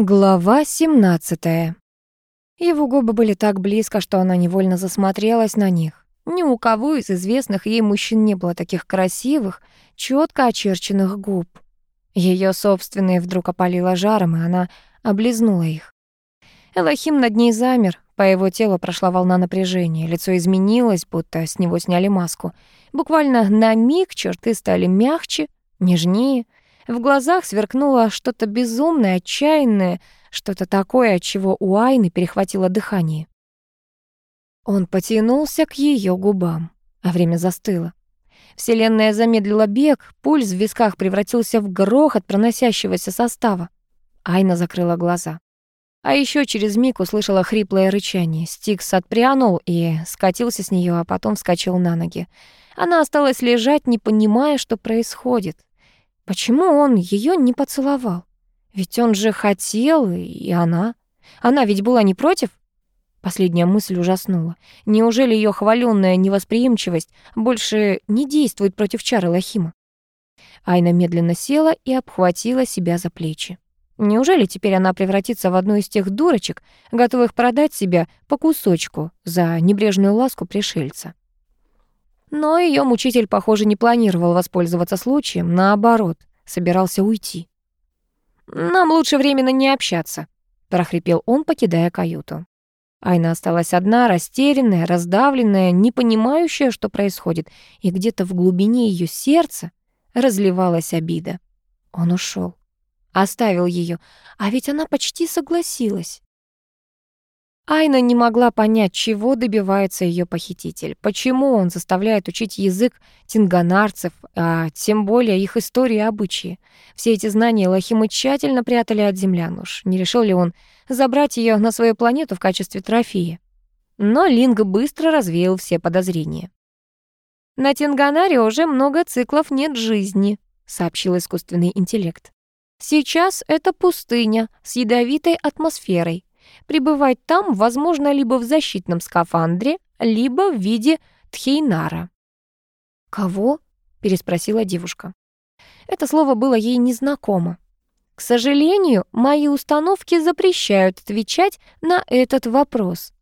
Глава 17. Его губы были так близко, что она невольно засмотрелась на них. Ни у кого из известных ей мужчин не было таких красивых, четко очерченных губ. Ее собственные вдруг опалило жаром, и она облизнула их. Элохим над ней замер, по его телу прошла волна напряжения, лицо изменилось, будто с него сняли маску. Буквально на миг черты стали мягче, нежнее — в глазах сверкнуло что-то безумное, отчаянное, что-то такое, от чего у Айны перехватило дыхание. Он потянулся к ее губам, а время застыло. Вселенная замедлила бег, пульс в висках превратился в грохот проносящегося состава. Айна закрыла глаза. А еще через миг услышала хриплое рычание. Стикс отпрянул и скатился с нее, а потом вскочил на ноги. Она осталась лежать, не понимая, что происходит. Почему он ее не поцеловал? Ведь он же хотел, и она. Она ведь была не против? Последняя мысль ужаснула. Неужели ее хваленная невосприимчивость больше не действует против чары Лохима? Айна медленно села и обхватила себя за плечи. Неужели теперь она превратится в одну из тех дурочек, готовых продать себя по кусочку за небрежную ласку пришельца? Но ее мучитель, похоже, не планировал воспользоваться случаем, наоборот, собирался уйти. «Нам лучше временно не общаться», — прохрипел он, покидая каюту. Айна осталась одна, растерянная, раздавленная, не понимающая, что происходит, и где-то в глубине ее сердца разливалась обида. Он ушел, оставил ее, а ведь она почти согласилась. Айна не могла понять, чего добивается ее похититель, почему он заставляет учить язык тинганарцев, а тем более их истории и обычаи. Все эти знания Лохимы тщательно прятали от землян уж. Не решил ли он забрать ее на свою планету в качестве трофея? Но Линг быстро развеял все подозрения. «На Тинганаре уже много циклов нет жизни», — сообщил искусственный интеллект. «Сейчас это пустыня с ядовитой атмосферой. Пребывать там возможно либо в защитном скафандре, либо в виде тхейнара. «Кого?» — переспросила девушка. Это слово было ей незнакомо. К сожалению, мои установки запрещают отвечать на этот вопрос.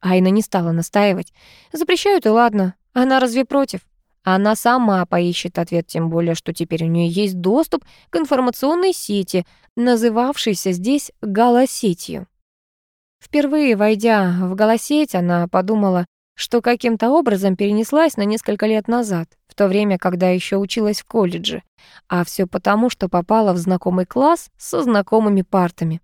Айна не стала настаивать. Запрещают и ладно. Она разве против? Она сама поищет ответ, тем более, что теперь у нее есть доступ к информационной сети, называвшейся здесь галосетью. Впервые войдя в голосеть, она подумала, что каким-то образом перенеслась на несколько лет назад, в то время, когда еще училась в колледже, а все потому, что попала в знакомый класс со знакомыми партами.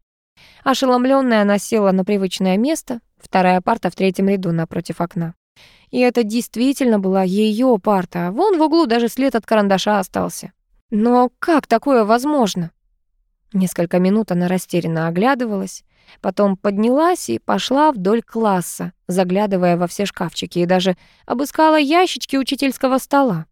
Ошеломленная она села на привычное место, вторая парта в третьем ряду напротив окна. И это действительно была ее парта, вон в углу даже след от карандаша остался. Но как такое возможно? Несколько минут она растерянно оглядывалась, Потом поднялась и пошла вдоль класса, заглядывая во все шкафчики, и даже обыскала ящички учительского стола.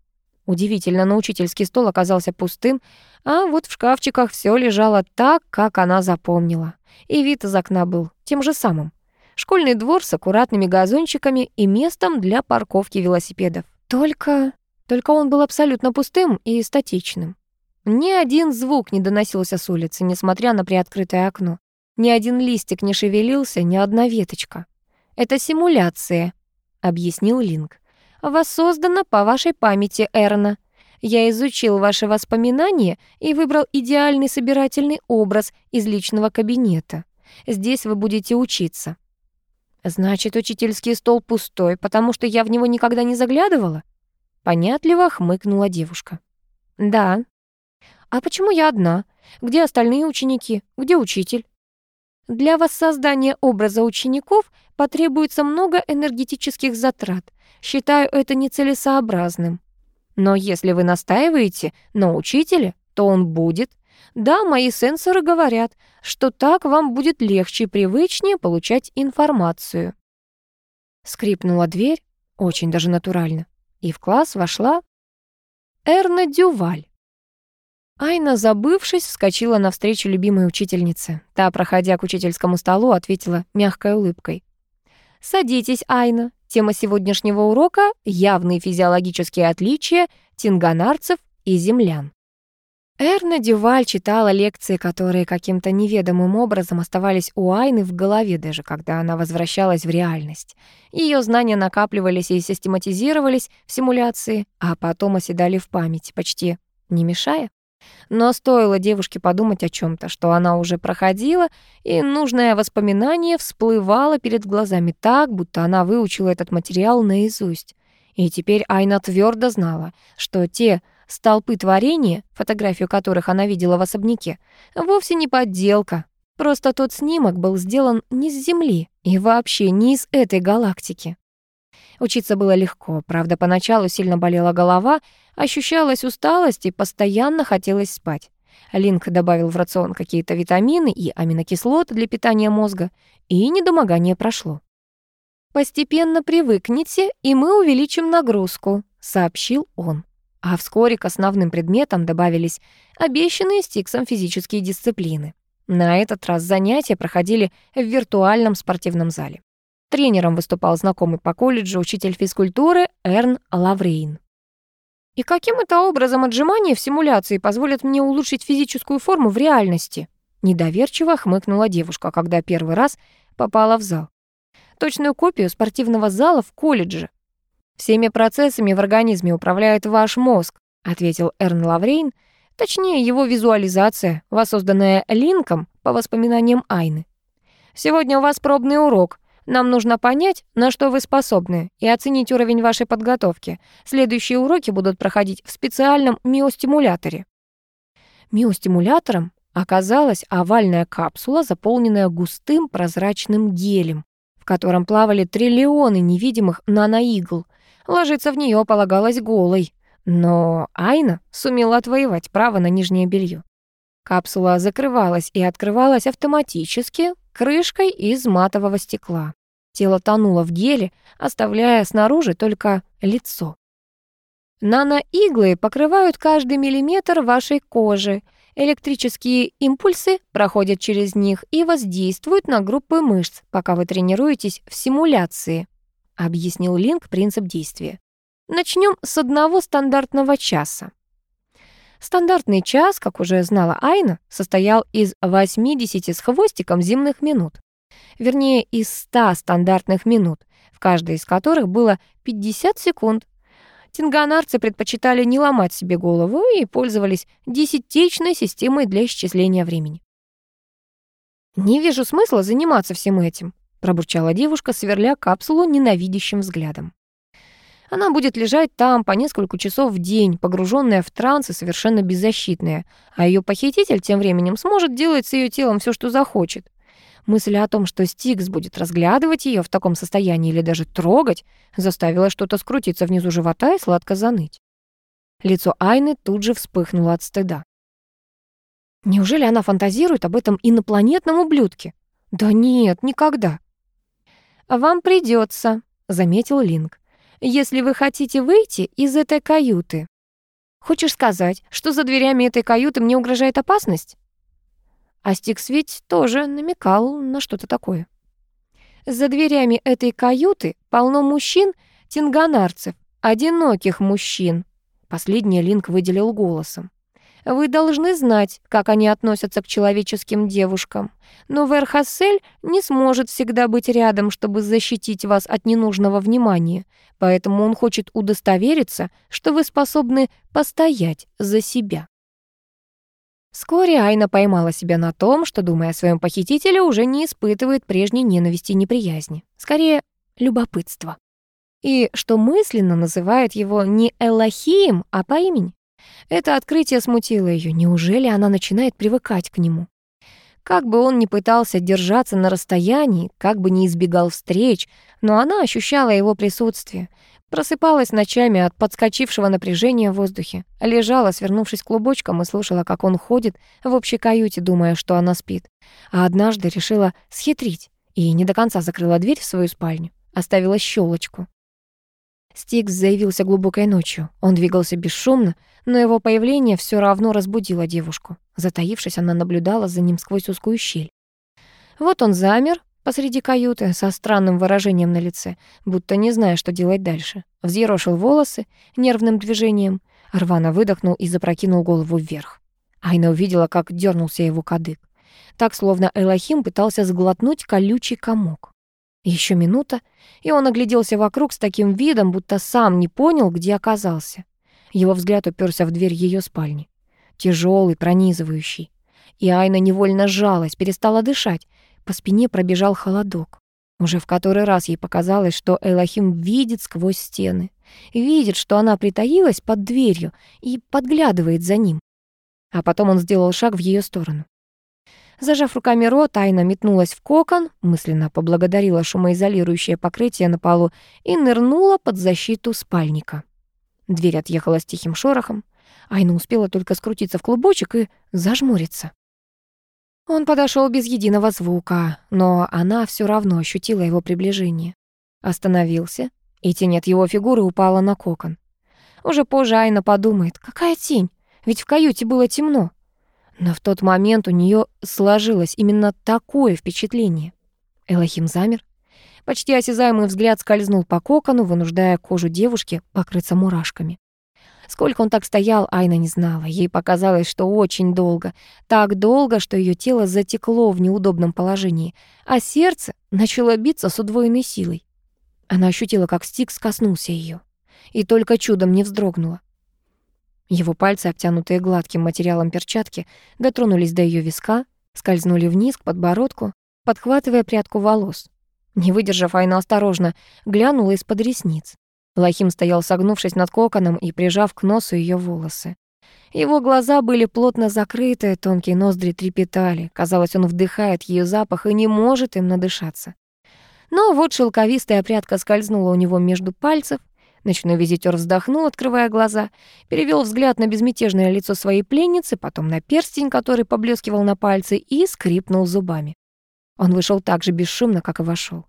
Удивительно, но учительский стол оказался пустым, а вот в шкафчиках все лежало так, как она запомнила. И вид из окна был тем же самым. Школьный двор с аккуратными газончиками и местом для парковки велосипедов. Только... Только он был абсолютно пустым и статичным. Ни один звук не доносился с улицы, несмотря на приоткрытое окно. Ни один листик не шевелился, ни одна веточка. «Это симуляция», — объяснил Линк. «Воссоздана по вашей памяти, Эрна. Я изучил ваши воспоминания и выбрал идеальный собирательный образ из личного кабинета. Здесь вы будете учиться». «Значит, учительский стол пустой, потому что я в него никогда не заглядывала?» Понятливо хмыкнула девушка. «Да». «А почему я одна? Где остальные ученики? Где учитель?» Для воссоздания образа учеников потребуется много энергетических затрат. Считаю это нецелесообразным. Но если вы настаиваете на учителе, то он будет. Да, мои сенсоры говорят, что так вам будет легче и привычнее получать информацию. Скрипнула дверь, очень даже натурально, и в класс вошла Эрна Дюваль. Айна, забывшись, вскочила навстречу любимой учительнице. Та, проходя к учительскому столу, ответила мягкой улыбкой. «Садитесь, Айна. Тема сегодняшнего урока — явные физиологические отличия тинганарцев и землян». Эрна Дюваль читала лекции, которые каким-то неведомым образом оставались у Айны в голове, даже когда она возвращалась в реальность. Ее знания накапливались и систематизировались в симуляции, а потом оседали в памяти, почти не мешая. Но стоило девушке подумать о чем то что она уже проходила, и нужное воспоминание всплывало перед глазами так, будто она выучила этот материал наизусть. И теперь Айна твердо знала, что те Столпы творения, фотографию которых она видела в особняке, вовсе не подделка. Просто тот снимок был сделан не с Земли и вообще не из этой галактики. Учиться было легко, правда, поначалу сильно болела голова, ощущалась усталость и постоянно хотелось спать. Линк добавил в рацион какие-то витамины и аминокислоты для питания мозга, и недомогание прошло. «Постепенно привыкните, и мы увеличим нагрузку», — сообщил он. А вскоре к основным предметам добавились обещанные Стиксом физические дисциплины. На этот раз занятия проходили в виртуальном спортивном зале. Тренером выступал знакомый по колледжу учитель физкультуры Эрн Лаврейн. «И каким это образом отжимания в симуляции позволят мне улучшить физическую форму в реальности?» Недоверчиво хмыкнула девушка, когда первый раз попала в зал. Точную копию спортивного зала в колледже «Всеми процессами в организме управляет ваш мозг», ответил Эрн Лаврейн, точнее, его визуализация, воссозданная Линком по воспоминаниям Айны. «Сегодня у вас пробный урок. Нам нужно понять, на что вы способны, и оценить уровень вашей подготовки. Следующие уроки будут проходить в специальном миостимуляторе». Миостимулятором оказалась овальная капсула, заполненная густым прозрачным гелем, в котором плавали триллионы невидимых наноигл, Ложиться в нее полагалось голой, но Айна сумела отвоевать право на нижнее белье. Капсула закрывалась и открывалась автоматически крышкой из матового стекла. Тело тонуло в геле, оставляя снаружи только лицо. Наноиглы покрывают каждый миллиметр вашей кожи. Электрические импульсы проходят через них и воздействуют на группы мышц, пока вы тренируетесь в симуляции объяснил Линк принцип действия. Начнем с одного стандартного часа. Стандартный час, как уже знала Айна, состоял из 80 с хвостиком земных минут. Вернее, из 100 стандартных минут, в каждой из которых было 50 секунд. Тинганарцы предпочитали не ломать себе голову и пользовались десятичной системой для исчисления времени. «Не вижу смысла заниматься всем этим», пробурчала девушка, сверля капсулу ненавидящим взглядом. Она будет лежать там по несколько часов в день, погруженная в транс и совершенно беззащитная, а ее похититель тем временем сможет делать с ее телом все, что захочет. Мысль о том, что Стикс будет разглядывать ее в таком состоянии или даже трогать, заставила что-то скрутиться внизу живота и сладко заныть. Лицо Айны тут же вспыхнуло от стыда. Неужели она фантазирует об этом инопланетном ублюдке? Да нет, никогда. «Вам придется, заметил Линк, «если вы хотите выйти из этой каюты». «Хочешь сказать, что за дверями этой каюты мне угрожает опасность?» Астикс ведь тоже намекал на что-то такое. «За дверями этой каюты полно мужчин, тинганарцев, одиноких мужчин», Последний Линк выделил голосом. Вы должны знать, как они относятся к человеческим девушкам. Но Верхассель не сможет всегда быть рядом, чтобы защитить вас от ненужного внимания. Поэтому он хочет удостовериться, что вы способны постоять за себя. Вскоре Айна поймала себя на том, что, думая о своем похитителе, уже не испытывает прежней ненависти и неприязни. Скорее, любопытства. И что мысленно называет его не Элохием, а по имени. Это открытие смутило ее. Неужели она начинает привыкать к нему? Как бы он ни пытался держаться на расстоянии, как бы ни избегал встреч, но она ощущала его присутствие. Просыпалась ночами от подскочившего напряжения в воздухе, лежала, свернувшись клубочком, и слушала, как он ходит в общей каюте, думая, что она спит. А однажды решила схитрить и не до конца закрыла дверь в свою спальню, оставила щелочку. Стикс заявился глубокой ночью. Он двигался бесшумно, но его появление все равно разбудило девушку. Затаившись, она наблюдала за ним сквозь узкую щель. Вот он замер посреди каюты со странным выражением на лице, будто не зная, что делать дальше. Взъерошил волосы нервным движением, рвано выдохнул и запрокинул голову вверх. Айна увидела, как дернулся его кадык. Так, словно Элохим пытался сглотнуть колючий комок. Еще минута, и он огляделся вокруг с таким видом, будто сам не понял, где оказался. Его взгляд уперся в дверь ее спальни. Тяжелый, пронизывающий. И Айна невольно сжалась, перестала дышать. По спине пробежал холодок. Уже в который раз ей показалось, что Элохим видит сквозь стены. Видит, что она притаилась под дверью и подглядывает за ним. А потом он сделал шаг в ее сторону. Зажав руками рот, Айна метнулась в кокон, мысленно поблагодарила шумоизолирующее покрытие на полу и нырнула под защиту спальника. Дверь отъехала с тихим шорохом. Айна успела только скрутиться в клубочек и зажмуриться. Он подошел без единого звука, но она все равно ощутила его приближение. Остановился, и тень от его фигуры упала на кокон. Уже позже Айна подумает, какая тень, ведь в каюте было темно. Но в тот момент у нее сложилось именно такое впечатление. Элохим замер. Почти осязаемый взгляд скользнул по кокону, вынуждая кожу девушки покрыться мурашками. Сколько он так стоял, Айна не знала. Ей показалось, что очень долго. Так долго, что ее тело затекло в неудобном положении, а сердце начало биться с удвоенной силой. Она ощутила, как Стикс коснулся ее, и только чудом не вздрогнула. Его пальцы, обтянутые гладким материалом перчатки, дотронулись до ее виска, скользнули вниз к подбородку, подхватывая прядку волос. Не выдержав, Айна осторожно глянула из-под ресниц. Лохим стоял согнувшись над коконом и прижав к носу ее волосы. Его глаза были плотно закрыты, тонкие ноздри трепетали. Казалось, он вдыхает ее запах и не может им надышаться. Но вот шелковистая прядка скользнула у него между пальцев. Ночной визитер вздохнул, открывая глаза, перевел взгляд на безмятежное лицо своей пленницы, потом на перстень, который поблескивал на пальце, и скрипнул зубами. Он вышел так же бесшумно, как и вошел.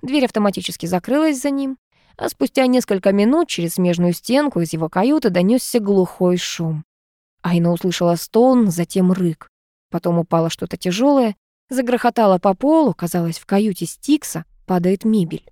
Дверь автоматически закрылась за ним а спустя несколько минут через смежную стенку из его каюты донесся глухой шум. Айна услышала стон, затем рык. Потом упало что-то тяжелое, загрохотало по полу, казалось, в каюте Стикса падает мебель.